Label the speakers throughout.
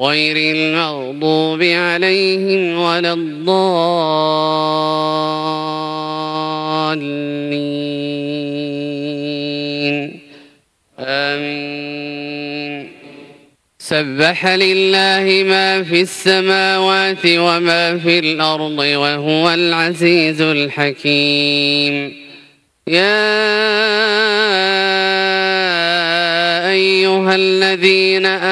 Speaker 1: غير المغضوب عليهم ولا الضالين. آمين. سبح لله ما في السماوات وما في الأرض وهو العزيز الحكيم. يا أيها الذين آمنوا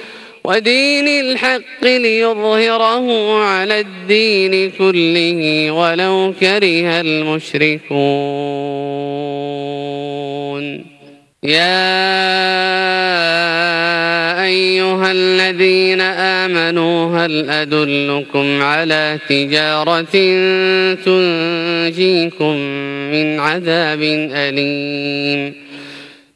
Speaker 1: ودين الحق ليظهره على الدين كله ولو كره المشركون. يا أيها الذين آمنوا هل أدلكم على تجارة تنجيكم من عذاب أليم؟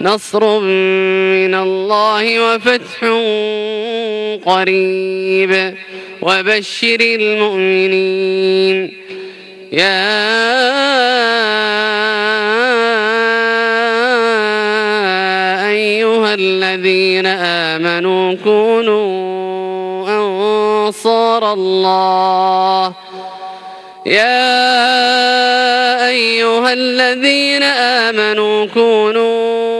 Speaker 1: نصر من الله وفتح قريب. وبشر المؤمنين. يا أيها الذين آمنوا كونوا أنصار الله. يا أيها الذين آمنوا كونوا